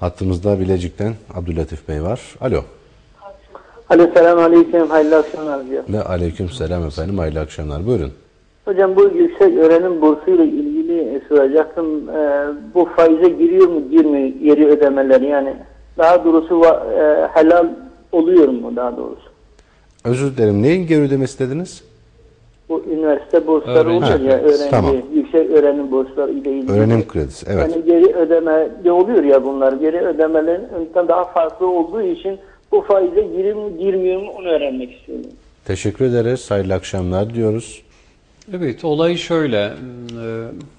Hattımızda Bilecik'ten Abdülatif Bey var. Alo. Alo selamun aleyküm. Hayırlı akşamlar diyor. Ve aleyküm selam efendim. Hayırlı akşamlar. Buyurun. Hocam bu yüksek öğrenim bursuyla ilgili e, soracaktım. Ee, bu faize giriyor mu girmiyor geri ödemeler yani. Daha doğrusu e, helal oluyor mu daha doğrusu? Özür dilerim. Neyin geri ödemesi dediniz? Bu üniversite bursları Öğrenci oluyor ya öğrenci, Tamam. yüksek öğrenim bursları ile ilgili. Öğrenim kredisi. Evet. Yani geri ödeme de oluyor ya bunlar. Geri ödemelerin önceden daha farklı olduğu için bu faize girir mi girmiyor mu onu öğrenmek istiyorum. Teşekkür ederiz. Hayırlı akşamlar diyoruz. Evet, olayı şöyle e,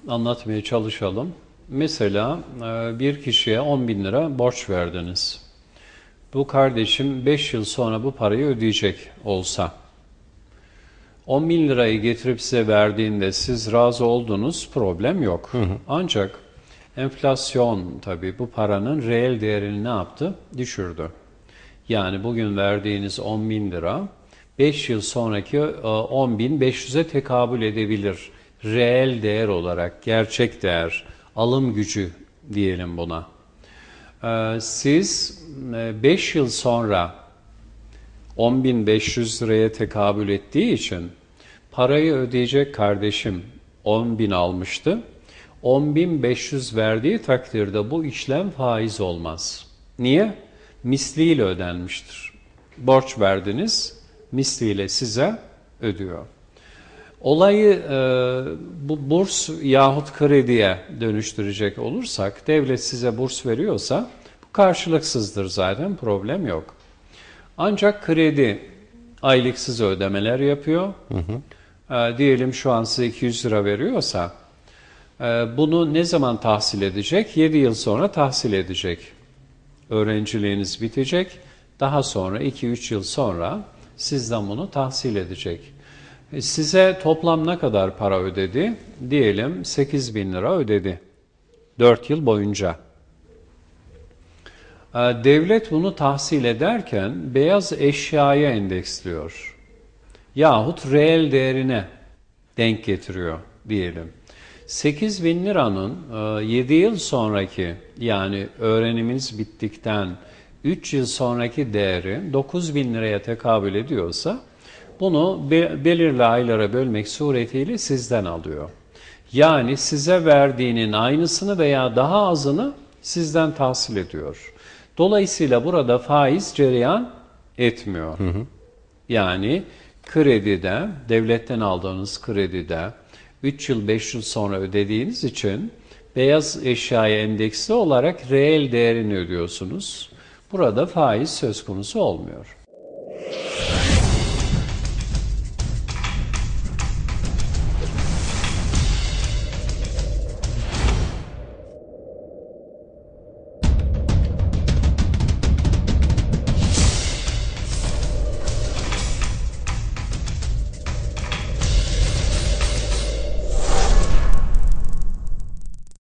anlatmaya çalışalım. Mesela e, bir kişiye 10 bin lira borç verdiniz. Bu kardeşim 5 yıl sonra bu parayı ödeyecek olsa, 10 bin lirayı getirip size verdiğinde siz razı oldunuz, problem yok. Ancak enflasyon tabii bu paranın reel değerini ne yaptı? Düşürdü. Yani bugün verdiğiniz 10 bin lira 5 yıl sonraki 10 bin 500'e tekabül edebilir. Reel değer olarak, gerçek değer, alım gücü diyelim buna. Ee, Siz 5 yıl sonra 10.500 liraya tekabül ettiği için parayı ödeyecek kardeşim 10.000 almıştı. 10.500 verdiği takdirde bu işlem faiz olmaz. Niye? Misliyle ödenmiştir. Borç verdiniz, misliyle size ödüyor. Olayı e, bu burs yahut krediye dönüştürecek olursak, devlet size burs veriyorsa bu karşılıksızdır zaten, problem yok. Ancak kredi aylıksız ödemeler yapıyor. E, diyelim şu an size 200 lira veriyorsa, e, bunu ne zaman tahsil edecek? 7 yıl sonra tahsil edecek. Öğrenciliğiniz bitecek. Daha sonra 2-3 yıl sonra sizden bunu tahsil edecek. E, Size toplam ne kadar para ödedi? Diyelim 8 bin lira ödedi. 4 yıl boyunca. E, Devlet bunu tahsil ederken beyaz eşyaya endeksliyor. Yahut reel değerine denk getiriyor diyelim. 8 bin liranın 7 yıl sonraki yani öğreniminiz bittikten 3 yıl sonraki değeri 9 bin liraya tekabül ediyorsa bunu be- belirli aylara bölmek suretiyle sizden alıyor. Yani size verdiğinin aynısını veya daha azını sizden tahsil ediyor. Dolayısıyla burada faiz cereyan etmiyor. Yani kredide, devletten aldığınız kredide 3 yıl 5 yıl sonra ödediğiniz için beyaz eşyaya endeksli olarak reel değerini ödüyorsunuz. Burada faiz söz konusu olmuyor.